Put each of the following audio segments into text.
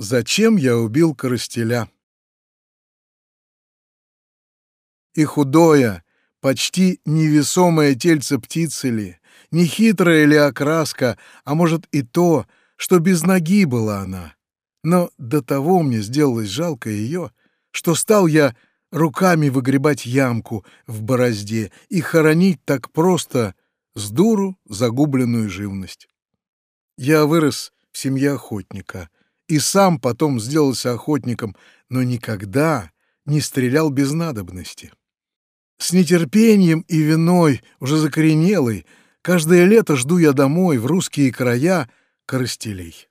Зачем я убил коростеля? И худое, почти невесомое тельце птицы ли, не хитрая ли окраска, а может и то, что без ноги была она. Но до того мне сделалось жалко ее, что стал я руками выгребать ямку в борозде и хоронить так просто с дуру загубленную живность. Я вырос в семье охотника — и сам потом сделался охотником, но никогда не стрелял без надобности. С нетерпением и виной, уже закоренелый, каждое лето жду я домой, в русские края, коростелей.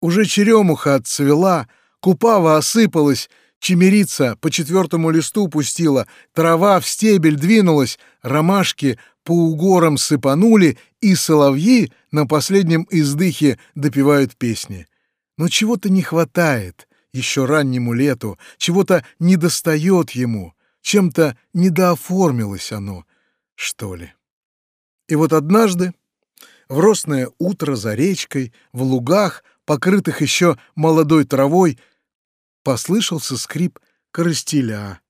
Уже черемуха отцвела, купава осыпалась, чемерица по четвертому листу пустила, трава в стебель двинулась, ромашки по угорам сыпанули, и соловьи на последнем издыхе допевают песни. Но чего-то не хватает еще раннему лету, чего-то недостает ему, чем-то недооформилось оно, что ли. И вот однажды, в росное утро за речкой, в лугах, покрытых еще молодой травой, послышался скрип коростеля.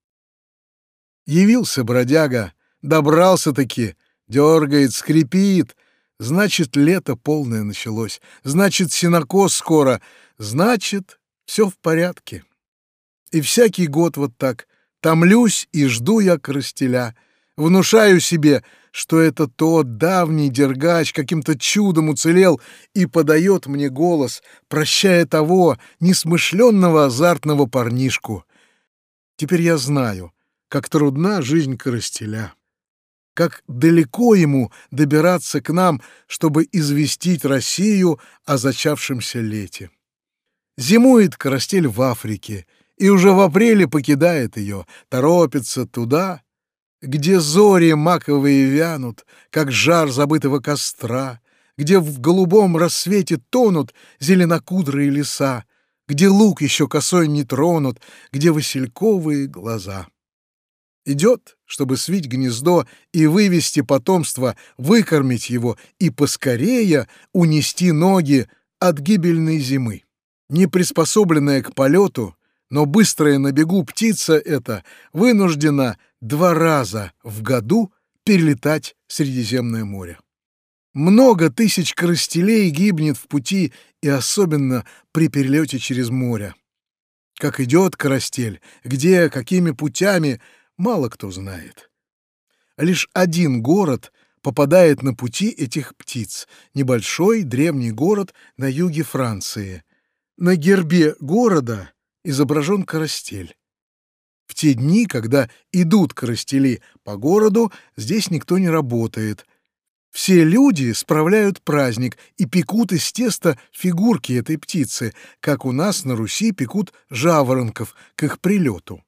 Явился бродяга, добрался-таки, дергает, скрипит. Значит, лето полное началось, значит, синокос скоро, значит, все в порядке. И всякий год вот так томлюсь и жду я коростеля, внушаю себе, что это тот давний дергач каким-то чудом уцелел и подает мне голос, прощая того несмышленного азартного парнишку. Теперь я знаю, как трудна жизнь коростеля как далеко ему добираться к нам, чтобы известить Россию о зачавшемся лете. Зимует Карастель в Африке и уже в апреле покидает ее, торопится туда, где зори маковые вянут, как жар забытого костра, где в голубом рассвете тонут зеленокудрые леса, где лук еще косой не тронут, где васильковые глаза. Идет, чтобы свить гнездо и вывести потомство, выкормить его и поскорее унести ноги от гибельной зимы. Не приспособленная к полету, но быстрая на бегу птица эта вынуждена два раза в году перелетать Средиземное море. Много тысяч коростелей гибнет в пути и особенно при перелете через море. Как идет коростель, где, какими путями — мало кто знает. Лишь один город попадает на пути этих птиц — небольшой древний город на юге Франции. На гербе города изображен карастель. В те дни, когда идут карастели по городу, здесь никто не работает. Все люди справляют праздник и пекут из теста фигурки этой птицы, как у нас на Руси пекут жаворонков к их прилету.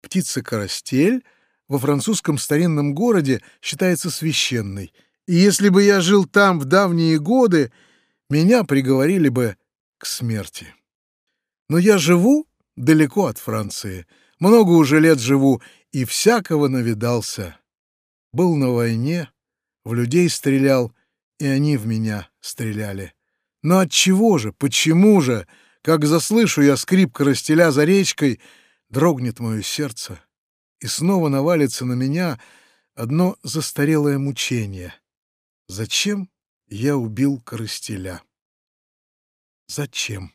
Птица-карастель во французском старинном городе считается священной, и если бы я жил там в давние годы, меня приговорили бы к смерти. Но я живу далеко от Франции, много уже лет живу, и всякого навидался. Был на войне, в людей стрелял, и они в меня стреляли. Но от чего же, почему же, как заслышу я скрип коростеля за речкой — дрогнет мое сердце, и снова навалится на меня одно застарелое мучение. Зачем я убил коростеля? Зачем?